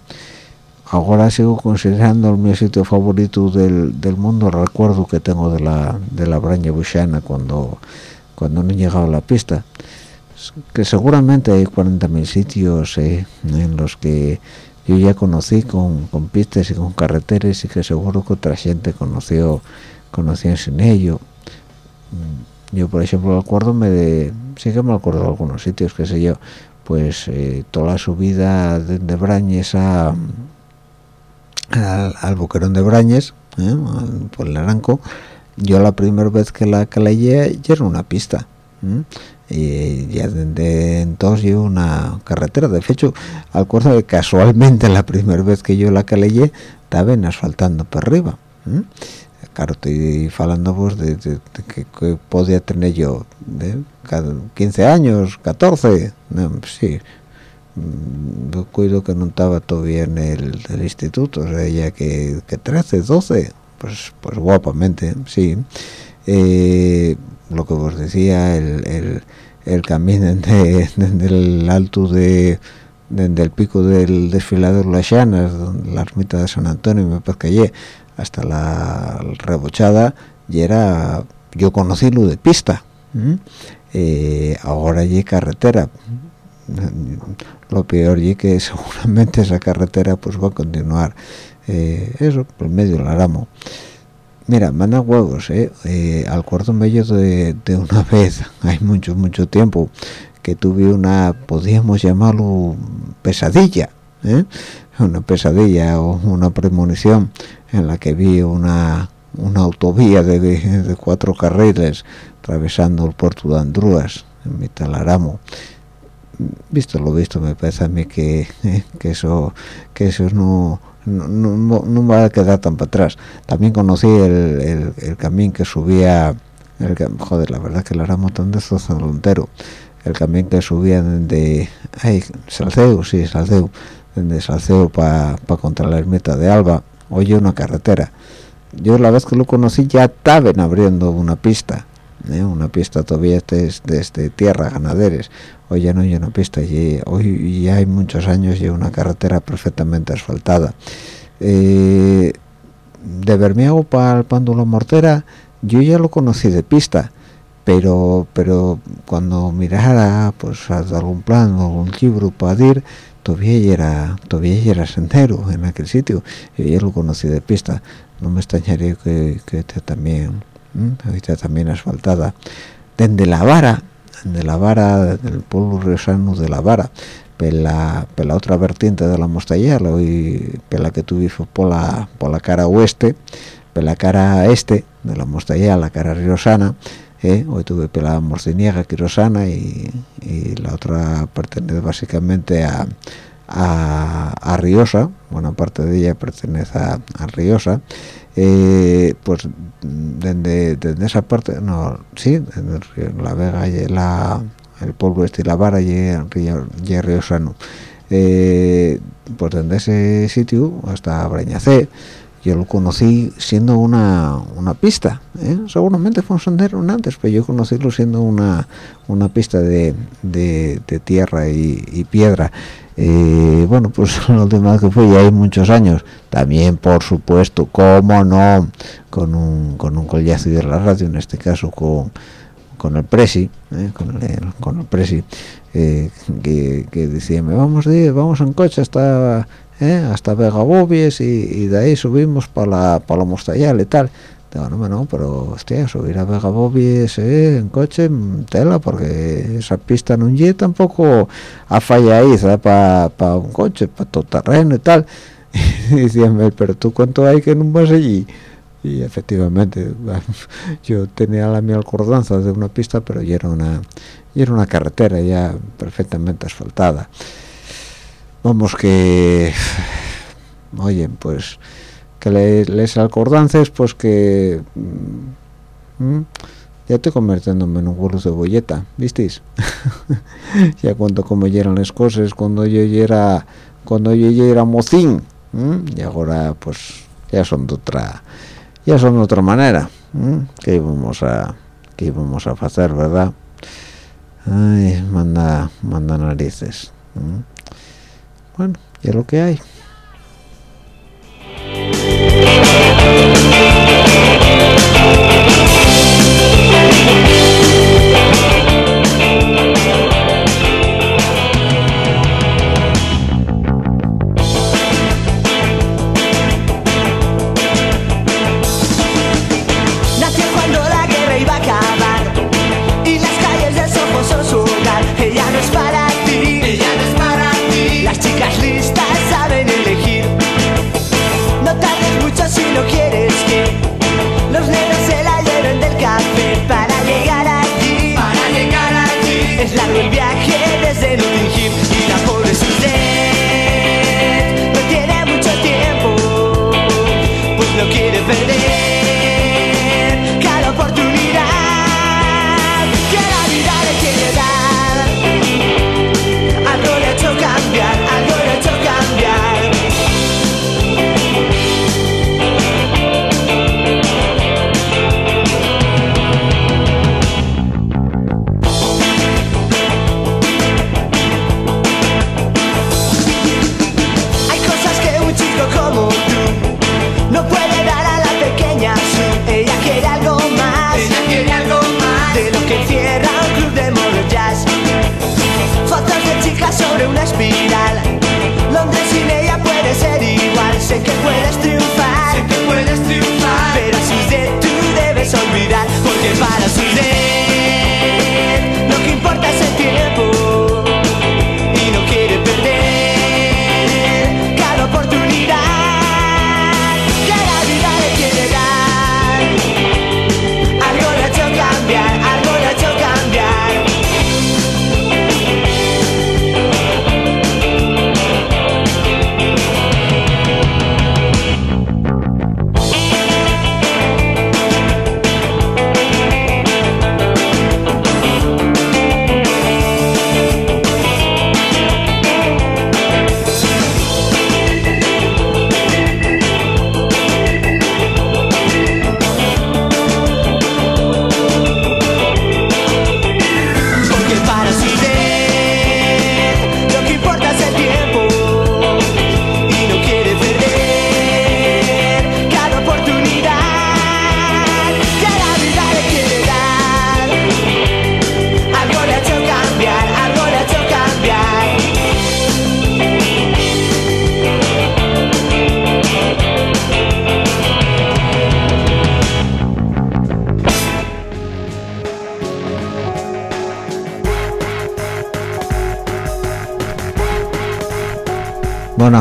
Ahora sigo considerando el mi sitio favorito del, del, mundo. Recuerdo que tengo de la de la braña buchana cuando cuando no he llegado a la pista. Que seguramente hay 40.000 sitios eh, en los que yo ya conocí con, con, pistas y con carreteras y que seguro que otra gente conoció conoció sin ello yo por ejemplo acuerdo me de sí que me acuerdo de algunos sitios qué sé yo pues eh, toda la subida de, de Brañes a, al, al, boquerón de Brañes ¿eh? por el Aranco yo la primera vez que la que la ya era una pista ¿eh? Y ya desde entonces yo una carretera. De hecho acuerdo que casualmente la primera vez que yo la leí estaba en asfaltando por arriba ¿eh? claro estoy hablando vos de, de, de que, que, podía tener yo de 15 años 14 no, sí. Mm, yo cuido que no estaba todavía en el, el instituto o sea ya que, que 13 12 pues pues guapamente sí. Eh, lo que os decía el, el, camino desde, el alto de desde el pico del desfilador Las Llanas, la ermita de San Antonio, me parece hasta la rebochada, y era, yo conocí lo de pista, eh, ahora hay carretera, lo peor y que seguramente esa carretera pues va a continuar eh, eso por medio del aramo mira manda huevos eh, eh al cuarto medio de, de, una vez. Hay mucho mucho tiempo que tuve una podríamos llamarlo pesadilla ¿eh? una pesadilla o una premonición en la que vi una una autovía de, cuatro carriles atravesando el puerto de Andrúas en mitad del aramo. Visto lo visto me parece a mí que, que eso que eso no no, no, va a quedar tan para atrás. También conocí el, el, camino que subía el, joder la verdad que lo éramos tan destrozado entero el camino que subía de ay Salceu sí Salceu desde Salceu para pa contra la ermita de Alba oye una carretera. Yo la vez que lo conocí ya estaban abriendo una pista ¿eh? una pista todavía desde, desde tierra ganaderes. Hoy ya no hay una pista y hoy ya hay muchos años y una carretera perfectamente asfaltada. Eh, de Bermiago para el Pándolo Mortera yo ya lo conocí de pista pero pero cuando mirara pues algún plan o algún libro para ir todavía era todavía era sendero en aquel sitio. Y ya lo conocí de pista. No me extrañaría que, que también ahorita también asfaltada. Desde la vara de la vara del pueblo riosano de la vara pela, la otra vertiente de la mostallera y pela que tuvimos por la por la cara oeste pela cara este de la mostallera la cara riosana eh, hoy tuve pela morciniega quirosana y, y la otra pertenece básicamente a a, a Riosa, buena parte de ella pertenece a, a Riosa, eh, pues desde, desde, esa parte, no, sí, la Vega y la, el polvo este y la vara y el río, y Riosano. Eh, pues desde ese sitio hasta Brañacé, yo lo conocí siendo una, una pista, ¿eh? seguramente fue un sendero antes, pero yo conocí siendo una, una pista de, de, tierra y, piedra. Eh, bueno pues lo demás que fue ya hay muchos años también por supuesto cómo no con un con un collazo de la radio en este caso con con el presi eh, con el con el presi eh, que, que decía vamos de vamos en coche hasta hasta Vega Bobies y, de ahí subimos para la para la Mostallal y tal no, no, pero hostia, subir a Vega Bobies en coche, tela, porque esa pista no llega tampoco a falla ahí, para pa un coche, para todo terreno y tal. Y decían, pero tú cuánto hay que no vas allí. Y efectivamente, yo tenía la mi acordanza de una pista, pero ya era una, ya era una carretera ya perfectamente asfaltada. Vamos que, oye, pues que les acordances pues que mm, mm, ya estoy convirtiéndome en un burro de bolleta ¿visteis? ya cuando como eran las cosas cuando yo era cuando yo era mocín y ahora pues ya son de otra ya son de otra manera que íbamos a que íbamos a hacer verdad ay manda manda narices bueno ya lo que hay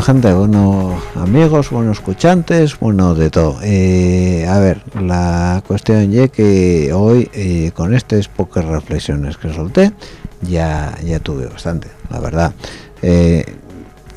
gente, bueno, amigos, buenos escuchantes, bueno, de todo. Eh, a ver, la cuestión es que hoy, eh, con estas pocas reflexiones que solté, ya, ya tuve bastante, la verdad. Eh,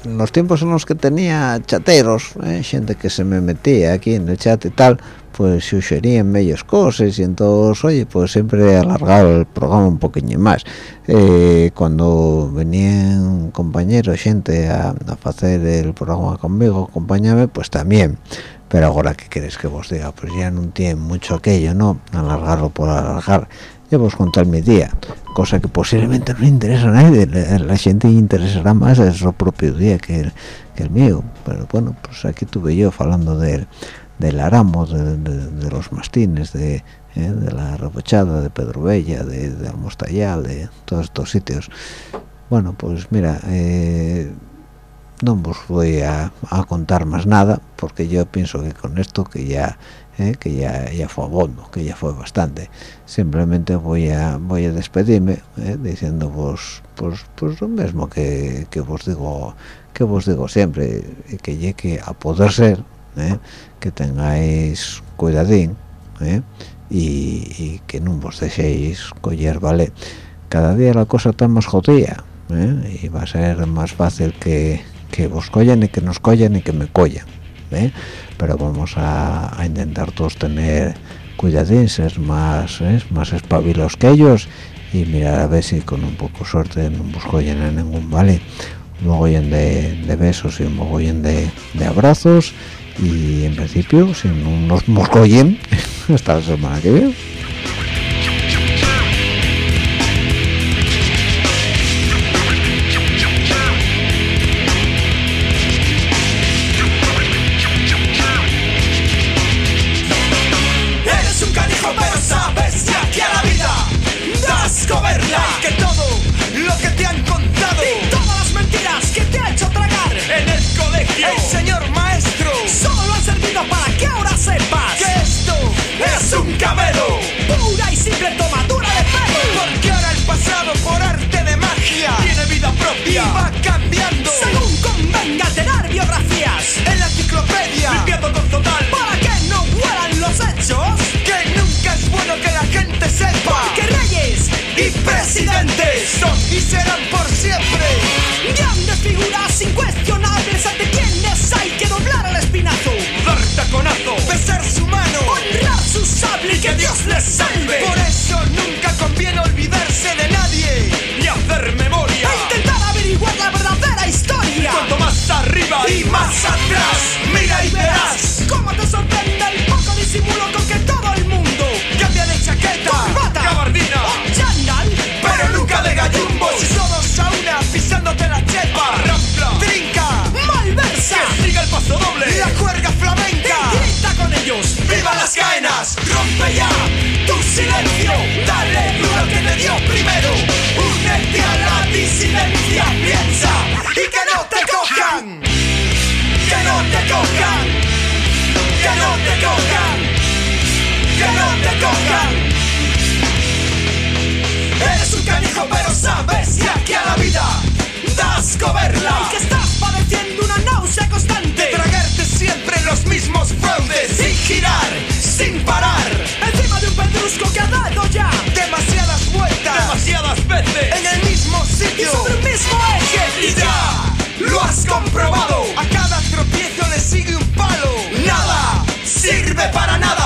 los tiempos en los que tenía chateros, eh, gente que se me metía aquí en el chat y tal, pues sugerían bellas cosas y entonces, oye, pues siempre alargar el programa un poquillo más. Eh, cuando venían compañeros, gente a, a hacer el programa conmigo, acompañarme, pues también. Pero ahora, ¿qué queréis que vos diga? Pues ya no tiene mucho aquello, ¿no? Alargarlo por alargar. Ya vos contar mi día, cosa que posiblemente no interesa a nadie, la, gente interesará más a su propio día que el, mío. Pero bueno, pues aquí tuve yo hablando del, del aramo, de, de- los mastines, de, eh, de la rebochada, de Pedro Bella, de, de Almostayal, de todos estos sitios. Bueno, pues mira, eh, no os voy a contar más nada porque yo pienso que con esto que ya eh, que ya ya fue abono que ya fue bastante. Simplemente voy a voy a despedirme eh, diciendo vos pues pues lo mismo que, que vos digo que vos digo siempre que llegue a poder ser eh, que tengáis cuidadín eh, y, y que no vos dejéis coger vale cada día la cosa está más jodida ¿eh? y va a ser más fácil que, que vos collan y que nos collan y que me collan ¿eh? Pero vamos a, a intentar todos tener cuidadín ser más ¿eh? más espabilos que ellos y mirar a ver si con un poco de suerte no nos collan a ningún vale un mogollón de, de besos y un mogollón de, de abrazos y en principio si no nos hasta la semana que viene cabelo. Pura y simple tomadura de pelo. Porque ahora el pasado por arte de magia tiene vida propia y va cambiando según convenga tener biografías en la enciclopedia. Limpiando con total para que no huelan los hechos. Que nunca es bueno que la gente sepa que reyes y presidentes son y serán por siempre. Grandes figuras incuestionables que Dios les salve. Por las rompe ya tu silencio, dale duro que te dio primero, únete a la disidencia, piensa y que no te cojan, que no te cojan, que no te cojan, que no te cojan. Eres un canijo pero sabes ya que a la vida das coberla. Y que estás padeciendo una náusea constante, tragarte siempre los mismos fraudes sin girar sin parar. Encima de un pedrusco que ha dado ya demasiadas vueltas, demasiadas veces, en el mismo sitio, y sobre el mismo eje. Y ya lo has comprobado. A cada tropiezo le sigue un palo. Nada sirve para nada.